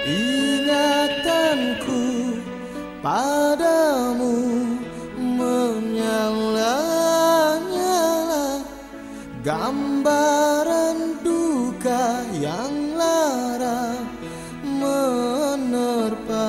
Ingatanku padamu menyala-nyala. Gambaran duka yang lara menerpa.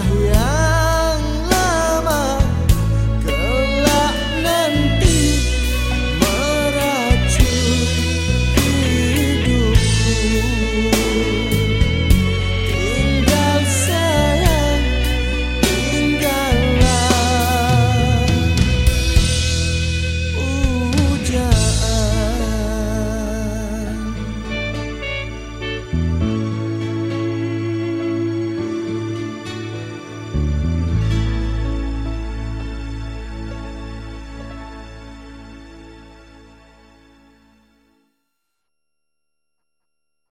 yeah.